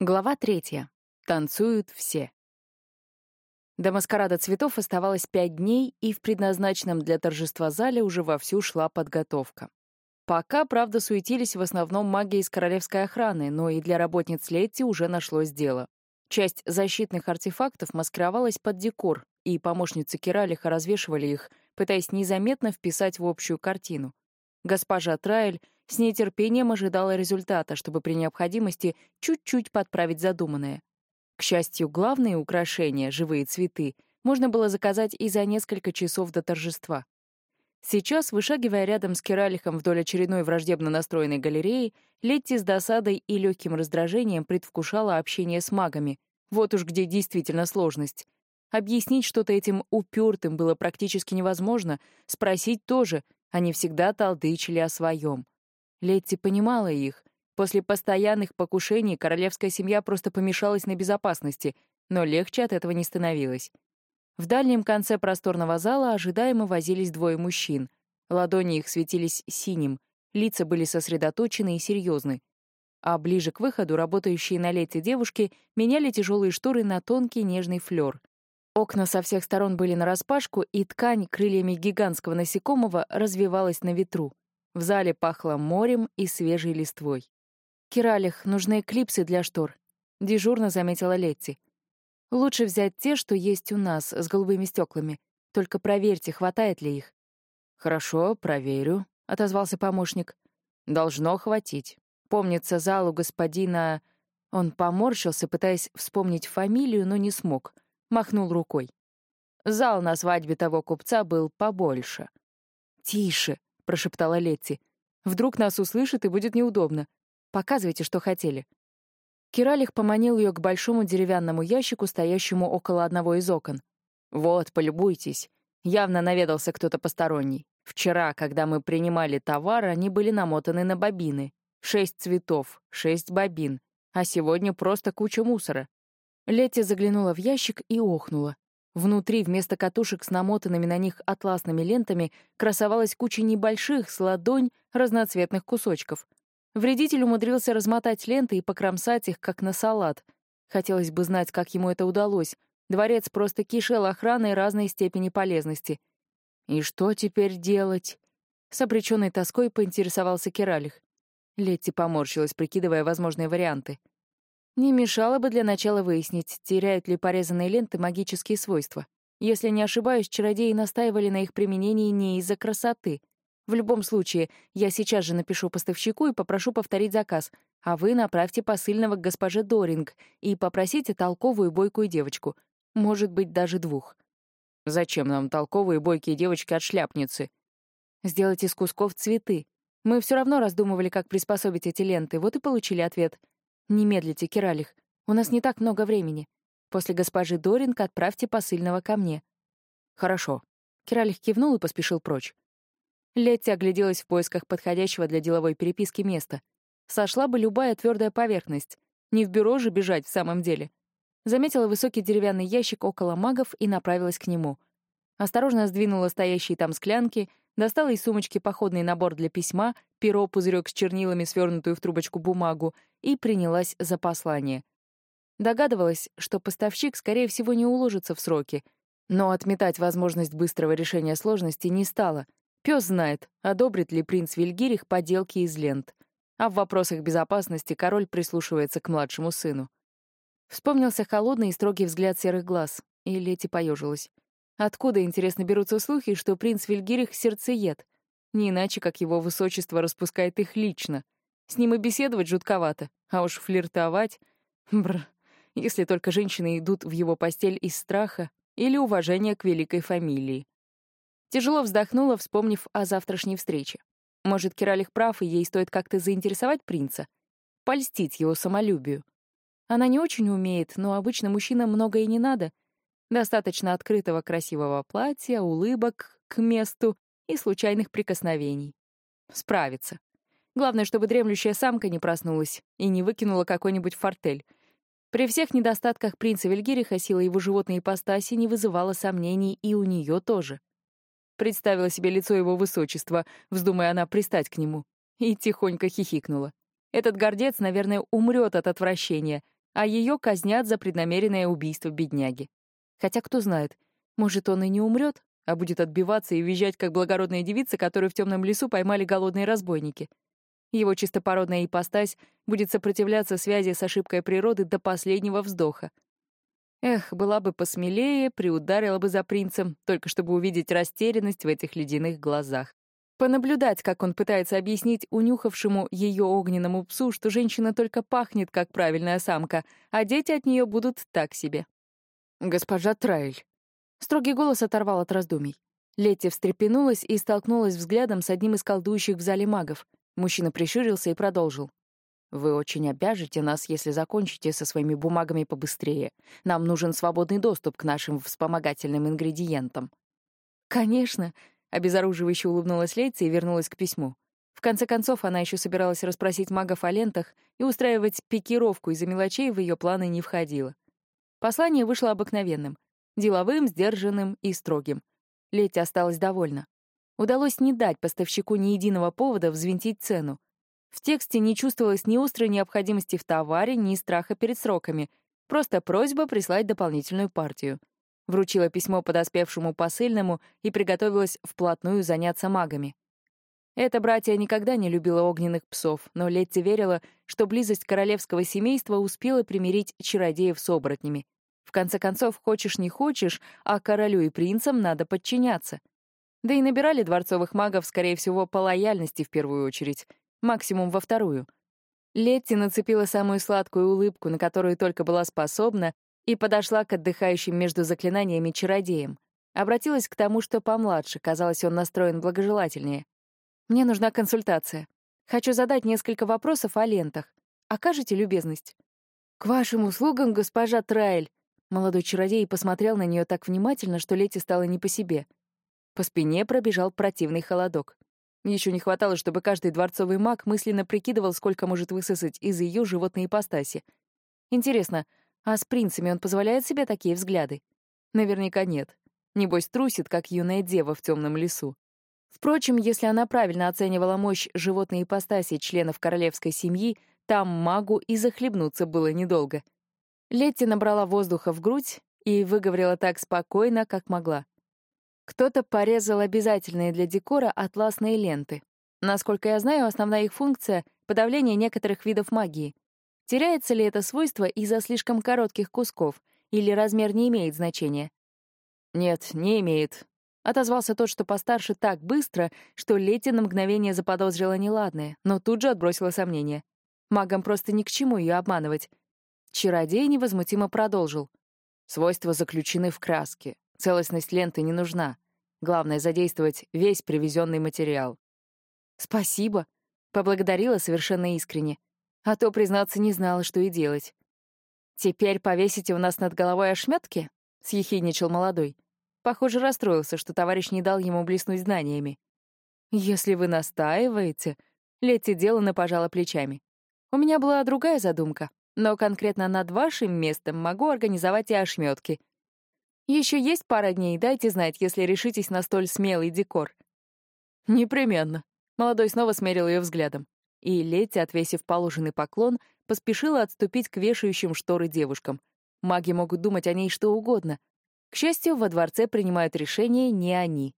Глава третья. Танцуют все. До маскарада цветов оставалось пять дней, и в предназначенном для торжества зале уже вовсю шла подготовка. Пока, правда, суетились в основном маги из королевской охраны, но и для работниц Летти уже нашлось дело. Часть защитных артефактов маскировалась под декор, и помощницы Киралиха развешивали их, пытаясь незаметно вписать в общую картину. Госпожа Трайль с нетерпением ожидала результата, чтобы при необходимости чуть-чуть подправить задуманное. К счастью, главные украшения, живые цветы, можно было заказать и за несколько часов до торжества. Сейчас, вышагивая рядом с Киралихом вдоль очередной враждебно настроенной галереи, Летти с досадой и легким раздражением предвкушала общение с магами. Вот уж где действительно сложность. Объяснить что-то этим упертым было практически невозможно, спросить тоже, они всегда толдычили о своем. Летти понимала их. После постоянных покушений королевская семья просто помешалась на безопасности, но легче от этого не становилось. В дальнем конце просторного зала ожидаемо возились двое мужчин. Ладони их светились синим, лица были сосредоточены и серьезны. А ближе к выходу работающие на лете девушки меняли тяжелые шторы на тонкий нежный флёр. Окна со всех сторон были нараспашку, и ткань крыльями гигантского насекомого развивалась на ветру. В зале пахло морем и свежей листвой. «Киралих, нужны эклипсы для штор», — дежурно заметила Летти. «Лучше взять те, что есть у нас, с голубыми стеклами. Только проверьте, хватает ли их». «Хорошо, проверю», — отозвался помощник. «Должно хватить. Помнится залу господина...» Он поморщился, пытаясь вспомнить фамилию, но не смог. Махнул рукой. Зал на свадьбе того купца был побольше. «Тише», прошептала Летти. «Вдруг нас услышат и будет неудобно. Показывайте, что хотели». Киралих поманил ее к большому деревянному ящику, стоящему около одного из окон. «Вот, полюбуйтесь. Явно наведался кто-то посторонний. Вчера, когда мы принимали товар, они были намотаны на бобины. Шесть цветов, шесть бобин. А сегодня просто куча мусора». Летти заглянула в ящик и охнула. Внутри вместо катушек с намотанными на них атласными лентами красовалась куча небольших, с ладонь, разноцветных кусочков. Вредитель умудрился размотать ленты и покромсать их, как на салат. Хотелось бы знать, как ему это удалось. Дворец просто кишел охраной разной степени полезности. «И что теперь делать?» С обреченной тоской поинтересовался Кералих. Летти поморщилась, прикидывая возможные варианты. Не мешало бы для начала выяснить, теряют ли порезанные ленты магические свойства. Если не ошибаюсь, чародеи настаивали на их применении не из-за красоты. В любом случае, я сейчас же напишу поставщику и попрошу повторить заказ, а вы направьте посыльного к госпоже Доринг и попросите толковую бойкую девочку. Может быть, даже двух. Зачем нам толковые бойкие девочки от шляпницы? Сделать из кусков цветы. Мы все равно раздумывали, как приспособить эти ленты, вот и получили ответ. «Не медлите, Киралих. У нас не так много времени. После госпожи Доринг отправьте посыльного ко мне». «Хорошо». Киралих кивнул и поспешил прочь. Летти огляделась в поисках подходящего для деловой переписки места. Сошла бы любая твердая поверхность. Не в бюро же бежать в самом деле. Заметила высокий деревянный ящик около магов и направилась к нему. Осторожно сдвинула стоящие там склянки, достала из сумочки походный набор для письма, перо, пузырек с чернилами, свернутую в трубочку бумагу, и принялась за послание. Догадывалась, что поставщик, скорее всего, не уложится в сроки, но отметать возможность быстрого решения сложности не стала. Пёс знает, одобрит ли принц Вильгирих поделки из лент. А в вопросах безопасности король прислушивается к младшему сыну. Вспомнился холодный и строгий взгляд серых глаз, и Лети поежилась. Откуда, интересно, берутся слухи, что принц Вильгирих — сердцеед? Не иначе, как его высочество распускает их лично — с ним и беседовать жутковато, а уж флиртовать... Бр. Если только женщины идут в его постель из страха или уважения к великой фамилии. Тяжело вздохнула, вспомнив о завтрашней встрече. Может, Киралих прав, и ей стоит как-то заинтересовать принца? Польстить его самолюбию. Она не очень умеет, но обычно мужчинам много и не надо. Достаточно открытого красивого платья, улыбок к месту и случайных прикосновений. Справится. Главное, чтобы дремлющая самка не проснулась и не выкинула какой-нибудь фортель. При всех недостатках принца Вильгириха сила его животной ипостаси не вызывала сомнений и у нее тоже. Представила себе лицо его высочества, вздумая она пристать к нему, и тихонько хихикнула. Этот гордец, наверное, умрет от отвращения, а ее казнят за преднамеренное убийство бедняги. Хотя кто знает, может, он и не умрет, а будет отбиваться и визжать, как благородная девица, которую в темном лесу поймали голодные разбойники. Его чистопородная ипостась будет сопротивляться связи с ошибкой природы до последнего вздоха. Эх, была бы посмелее, приударила бы за принцем, только чтобы увидеть растерянность в этих ледяных глазах. Понаблюдать, как он пытается объяснить унюхавшему ее огненному псу, что женщина только пахнет, как правильная самка, а дети от нее будут так себе. «Госпожа Трайль». Строгий голос оторвал от раздумий. Летти встрепенулась и столкнулась взглядом с одним из колдующих в зале магов. Мужчина прищурился и продолжил. «Вы очень обяжете нас, если закончите со своими бумагами побыстрее. Нам нужен свободный доступ к нашим вспомогательным ингредиентам». «Конечно», — обезоруживающе улыбнулась Летти и вернулась к письму. В конце концов, она еще собиралась расспросить магов о лентах и устраивать пикировку из-за мелочей в ее планы не входило. Послание вышло обыкновенным, деловым, сдержанным и строгим. Летти осталась довольна. Удалось не дать поставщику ни единого повода взвинтить цену. В тексте не чувствовалось ни острой необходимости в товаре, ни страха перед сроками, просто просьба прислать дополнительную партию. Вручила письмо подоспевшему посыльному и приготовилась вплотную заняться магами. Это братья никогда не любила огненных псов, но Летти верила, что близость королевского семейства успела примирить чародеев с оборотнями. В конце концов, хочешь не хочешь, а королю и принцам надо подчиняться. Да и набирали дворцовых магов, скорее всего, по лояльности в первую очередь, максимум во вторую. Летти нацепила самую сладкую улыбку, на которую только была способна, и подошла к отдыхающим между заклинаниями чародеям. Обратилась к тому, что помладше, казалось, он настроен благожелательнее. Мне нужна консультация. Хочу задать несколько вопросов о лентах. Окажете любезность?» «К вашим услугам, госпожа Трайль!» Молодой чародей посмотрел на нее так внимательно, что Лети стало не по себе. По спине пробежал противный холодок. Еще не хватало, чтобы каждый дворцовый маг мысленно прикидывал, сколько может высосать из ее животной ипостаси. Интересно, а с принцами он позволяет себе такие взгляды? Наверняка нет. Небось, трусит, как юная дева в темном лесу. Впрочем, если она правильно оценивала мощь животной ипостаси членов королевской семьи, там магу и захлебнуться было недолго. Летти набрала воздуха в грудь и выговорила так спокойно, как могла. Кто-то порезал обязательные для декора атласные ленты. Насколько я знаю, основная их функция — подавление некоторых видов магии. Теряется ли это свойство из-за слишком коротких кусков, или размер не имеет значения? Нет, не имеет, Отозвался тот, что постарше, так быстро, что Лети на мгновение заподозрила неладное, но тут же отбросила сомнения. Магам просто ни к чему ее обманывать. Чародей невозмутимо продолжил. Свойства заключены в краске. Целостность ленты не нужна. Главное — задействовать весь привезенный материал. «Спасибо», — поблагодарила совершенно искренне. А то, признаться, не знала, что и делать. «Теперь повесите у нас над головой ошметки?» — съехидничал молодой. Похоже, расстроился, что товарищ не дал ему блеснуть знаниями. «Если вы настаиваете...» Летти деланно пожала плечами. «У меня была другая задумка, но конкретно над вашим местом могу организовать и ошметки. Еще есть пара дней, дайте знать, если решитесь на столь смелый декор». «Непременно». Молодой снова смерил ее взглядом. И Летти, отвесив положенный поклон, поспешила отступить к вешающим шторы девушкам. Маги могут думать о ней что угодно, к счастью, во дворце принимают решения не они.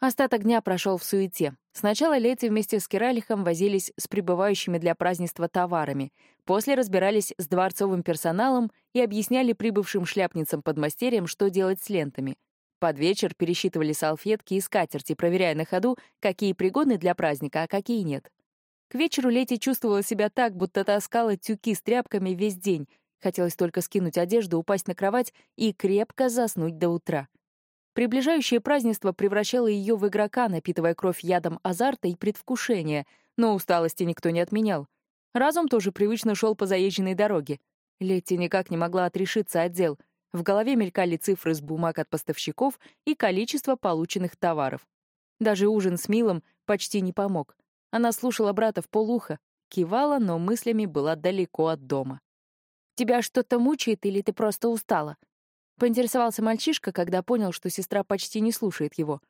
Остаток дня прошел в суете. Сначала Лети вместе с Киралихом возились с прибывающими для празднества товарами, после разбирались с дворцовым персоналом и объясняли прибывшим шляпницам-подмастерьям, что делать с лентами. Под вечер пересчитывали салфетки и скатерти, проверяя на ходу, какие пригодны для праздника, а какие нет. К вечеру Лети чувствовала себя так, будто таскала тюки с тряпками весь день, Хотелось только скинуть одежду, упасть на кровать и крепко заснуть до утра. Приближающее празднество превращало ее в игрока, напитывая кровь ядом азарта и предвкушения, но усталости никто не отменял. Разум тоже привычно шел по заезженной дороге. Летти никак не могла отрешиться от дел. В голове мелькали цифры с бумаг от поставщиков и количество полученных товаров. Даже ужин с Милом почти не помог. Она слушала брата в полуха, кивала, но мыслями была далеко от дома. Тебя что-то мучает или ты просто устала?» Поинтересовался мальчишка, когда понял, что сестра почти не слушает его.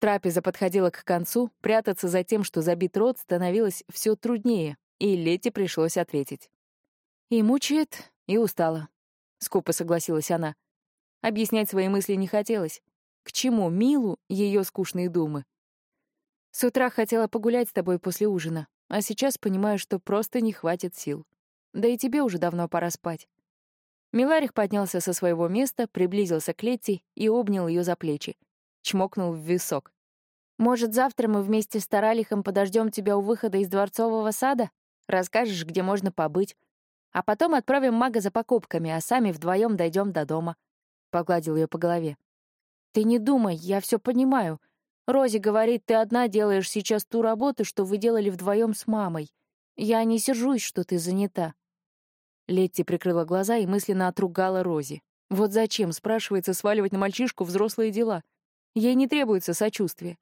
Трапеза подходила к концу, прятаться за тем, что забит рот, становилось все труднее, и Лете пришлось ответить. «И мучает, И устала. Скупо согласилась она. Объяснять свои мысли не хотелось. К чему Милу ее скучные думы? С утра хотела погулять с тобой после ужина, а сейчас понимаю, что просто не хватит сил. Да и тебе уже давно пора спать. Миларих поднялся со своего места, приблизился к Летти и обнял ее за плечи. Чмокнул в висок. «Может, завтра мы вместе с Таралихом подождем тебя у выхода из дворцового сада? Расскажешь, где можно побыть. А потом отправим мага за покупками, а сами вдвоем дойдем до дома». Погладил ее по голове. «Ты не думай, я все понимаю. Рози говорит, ты одна делаешь сейчас ту работу, что вы делали вдвоем с мамой. Я не сержусь, что ты занята. Летти прикрыла глаза и мысленно отругала Рози. Вот зачем, спрашивается, сваливать на мальчишку взрослые дела? Ей не требуется сочувствие.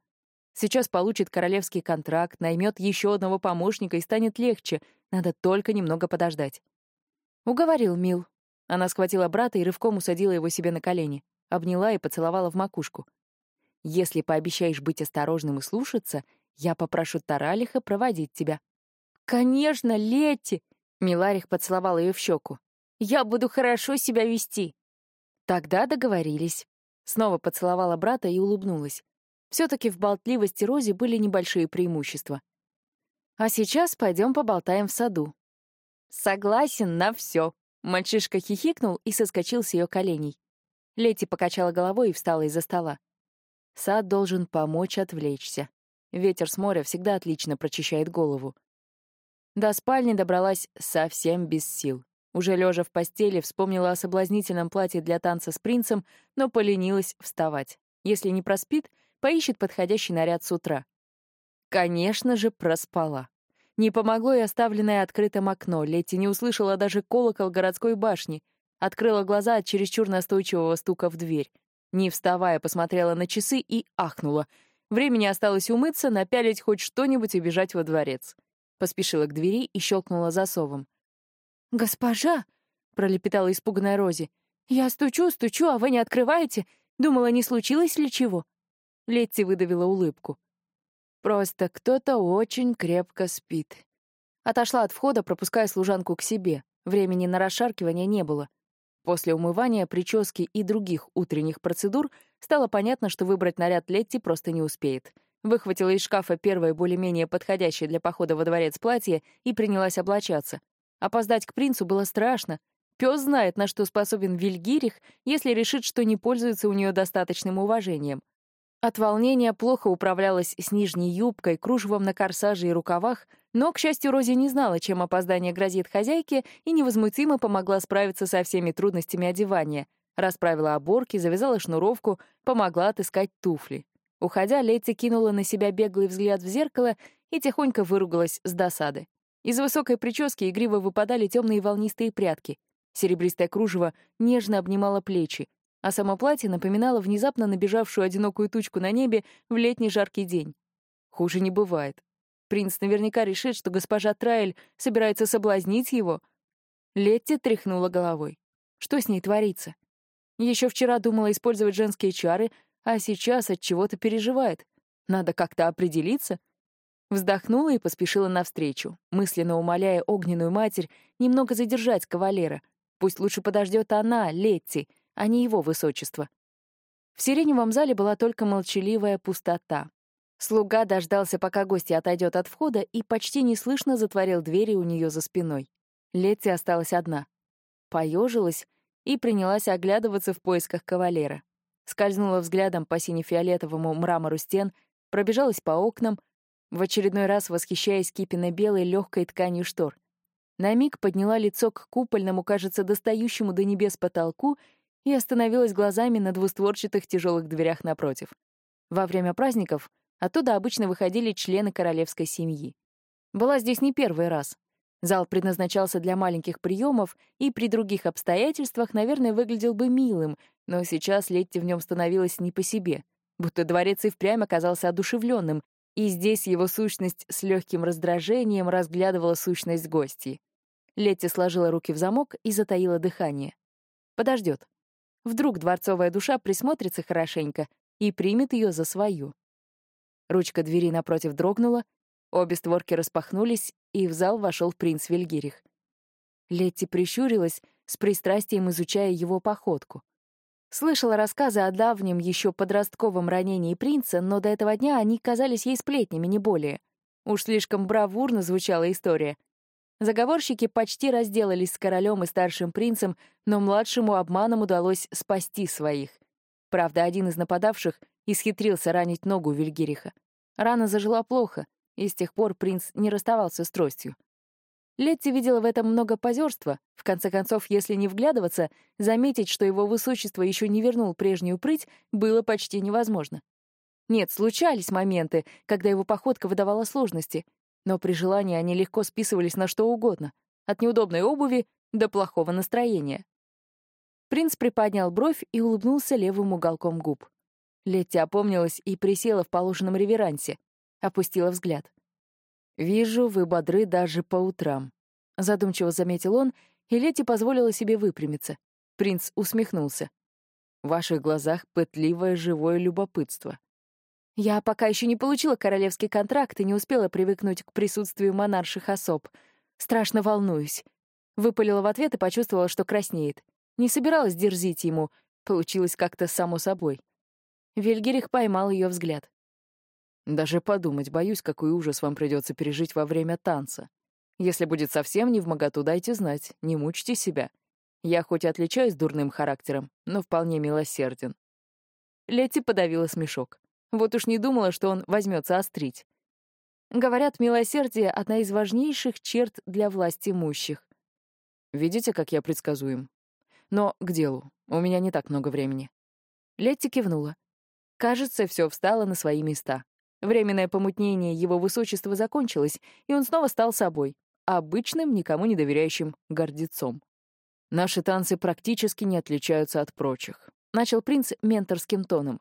Сейчас получит королевский контракт, наймет еще одного помощника и станет легче. Надо только немного подождать. Уговорил Мил. Она схватила брата и рывком усадила его себе на колени, обняла и поцеловала в макушку. «Если пообещаешь быть осторожным и слушаться, я попрошу Таралиха проводить тебя». «Конечно, Летти!» Миларих поцеловал ее в щеку. «Я буду хорошо себя вести». Тогда договорились. Снова поцеловала брата и улыбнулась. Все-таки в болтливости Рози были небольшие преимущества. А сейчас пойдем поболтаем в саду. Согласен на все. Мальчишка хихикнул и соскочил с ее коленей. Лети покачала головой и встала из-за стола. Сад должен помочь отвлечься. Ветер с моря всегда отлично прочищает голову. До спальни добралась совсем без сил. Уже лежа в постели, вспомнила о соблазнительном платье для танца с принцем, но поленилась вставать. Если не проспит, поищет подходящий наряд с утра. Конечно же, проспала. Не помогло и оставленное открытым окно. Летти не услышала даже колокол городской башни. Открыла глаза от чересчур настойчивого стука в дверь. Не вставая, посмотрела на часы и ахнула. Времени осталось умыться, напялить хоть что-нибудь и бежать во дворец. Поспешила к двери и щелкнула засовом. «Госпожа!» — пролепетала испуганная Рози. «Я стучу, стучу, а вы не открываете? Думала, не случилось ли чего?» Летти выдавила улыбку. «Просто кто-то очень крепко спит». Отошла от входа, пропуская служанку к себе. Времени на расшаркивание не было. После умывания, прически и других утренних процедур стало понятно, что выбрать наряд Летти просто не успеет. Выхватила из шкафа первое более-менее подходящее для похода во дворец платье и принялась облачаться. Опоздать к принцу было страшно. Пес знает, на что способен Вильгирих, если решит, что не пользуется у нее достаточным уважением. От волнения плохо управлялась с нижней юбкой, кружевом на корсаже и рукавах, но, к счастью, Рози не знала, чем опоздание грозит хозяйке, и невозмутимо помогла справиться со всеми трудностями одевания. Расправила оборки, завязала шнуровку, помогла отыскать туфли. Уходя, Летти кинула на себя беглый взгляд в зеркало и тихонько выругалась с досады. Из высокой прически игриво выпадали темные волнистые прядки. Серебристое кружево нежно обнимало плечи, а само платье напоминало внезапно набежавшую одинокую тучку на небе в летний жаркий день. Хуже не бывает. Принц наверняка решит, что госпожа Траэль собирается соблазнить его. Летти тряхнула головой. Что с ней творится? Еще вчера думала использовать женские чары, а сейчас от чего-то переживает. Надо как-то определиться. Вздохнула и поспешила навстречу, мысленно умоляя огненную матерь немного задержать кавалера. Пусть лучше подождет она, Летти, а не его высочество. В сиреневом зале была только молчаливая пустота. Слуга дождался, пока гостья отойдет от входа, и почти неслышно затворил двери у нее за спиной. Летти осталась одна. Поежилась и принялась оглядываться в поисках кавалера скользнула взглядом по сине-фиолетовому мрамору стен, пробежалась по окнам, в очередной раз восхищаясь кипенно-белой легкой тканью штор. На миг подняла лицо к купольному, кажется, достающему до небес потолку и остановилась глазами на двустворчатых тяжелых дверях напротив. Во время праздников оттуда обычно выходили члены королевской семьи. Была здесь не первый раз. Зал предназначался для маленьких приемов и при других обстоятельствах, наверное, выглядел бы милым, но сейчас Летти в нем становилась не по себе, будто дворец и впрямь оказался одушевленным, и здесь его сущность с легким раздражением разглядывала сущность гостей. Летти сложила руки в замок и затаила дыхание. Подождет. Вдруг дворцовая душа присмотрится хорошенько и примет ее за свою. Ручка двери напротив дрогнула, обе створки распахнулись, и в зал вошел принц Вильгирих. Летти прищурилась, с пристрастием изучая его походку. Слышала рассказы о давнем еще подростковом ранении принца, но до этого дня они казались ей сплетнями, не более. Уж слишком бравурно звучала история. Заговорщики почти разделались с королем и старшим принцем, но младшему обманом удалось спасти своих. Правда, один из нападавших исхитрился ранить ногу Вильгириха. Рана зажила плохо, и с тех пор принц не расставался с тростью. Летти видела в этом много позерства. В конце концов, если не вглядываться, заметить, что его высочество еще не вернул прежнюю прыть, было почти невозможно. Нет, случались моменты, когда его походка выдавала сложности, но при желании они легко списывались на что угодно, от неудобной обуви до плохого настроения. Принц приподнял бровь и улыбнулся левым уголком губ. Летти опомнилась и присела в положенном реверансе, опустила взгляд. «Вижу, вы бодры даже по утрам», — задумчиво заметил он, и Лети позволила себе выпрямиться. Принц усмехнулся. «В ваших глазах пытливое живое любопытство». «Я пока еще не получила королевский контракт и не успела привыкнуть к присутствию монарших особ. Страшно волнуюсь». Выпалила в ответ и почувствовала, что краснеет. Не собиралась дерзить ему, получилось как-то само собой. Вильгерих поймал ее взгляд. Даже подумать боюсь, какой ужас вам придется пережить во время танца. Если будет совсем не в моготу, дайте знать, не мучьте себя. Я хоть и отличаюсь дурным характером, но вполне милосерден». Летти подавила смешок. Вот уж не думала, что он возьмется острить. Говорят, милосердие — одна из важнейших черт для власти имущих. Видите, как я предсказуем? Но к делу. У меня не так много времени. Летти кивнула. Кажется, все встало на свои места. Временное помутнение его высочества закончилось, и он снова стал собой, обычным, никому не доверяющим гордецом. «Наши танцы практически не отличаются от прочих», — начал принц менторским тоном.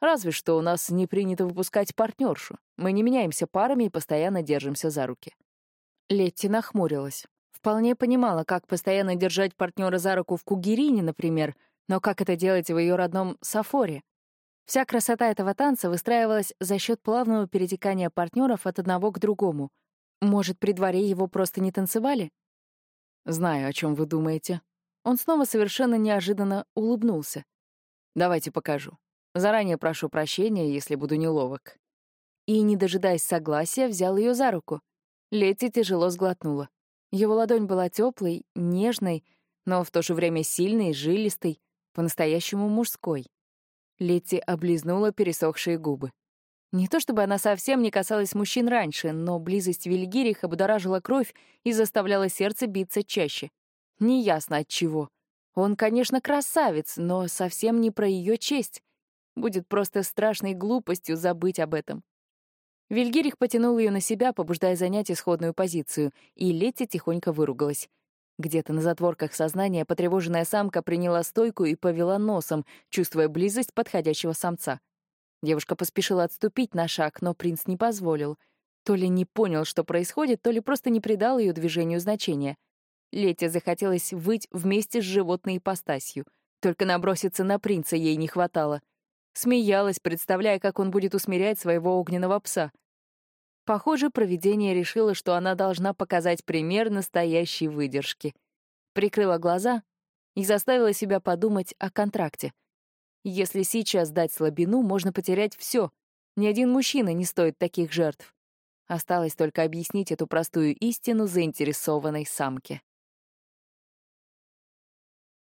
«Разве что у нас не принято выпускать партнершу. Мы не меняемся парами и постоянно держимся за руки». Летти нахмурилась. Вполне понимала, как постоянно держать партнера за руку в Кугерине, например, но как это делать в ее родном Сафоре? Вся красота этого танца выстраивалась за счет плавного перетекания партнеров от одного к другому. Может, при дворе его просто не танцевали? Знаю, о чем вы думаете. Он снова совершенно неожиданно улыбнулся. Давайте покажу. Заранее прошу прощения, если буду неловок. И, не дожидаясь согласия, взял ее за руку. Летти тяжело сглотнула. Его ладонь была теплой, нежной, но в то же время сильной, жилистой, по-настоящему мужской. Летти облизнула пересохшие губы. Не то чтобы она совсем не касалась мужчин раньше, но близость Вильгириха будоражила кровь и заставляла сердце биться чаще. Неясно от чего. Он, конечно, красавец, но совсем не про ее честь. Будет просто страшной глупостью забыть об этом. Вильгирих потянул ее на себя, побуждая занять исходную позицию, и Летти тихонько выругалась. Где-то на затворках сознания потревоженная самка приняла стойку и повела носом, чувствуя близость подходящего самца. Девушка поспешила отступить на шаг, но принц не позволил. То ли не понял, что происходит, то ли просто не придал ее движению значения. Лете захотелось выть вместе с животной ипостасью. Только наброситься на принца ей не хватало. Смеялась, представляя, как он будет усмирять своего огненного пса — Похоже, провидение решило, что она должна показать пример настоящей выдержки. Прикрыла глаза и заставила себя подумать о контракте. Если сейчас дать слабину, можно потерять все. Ни один мужчина не стоит таких жертв. Осталось только объяснить эту простую истину заинтересованной самке.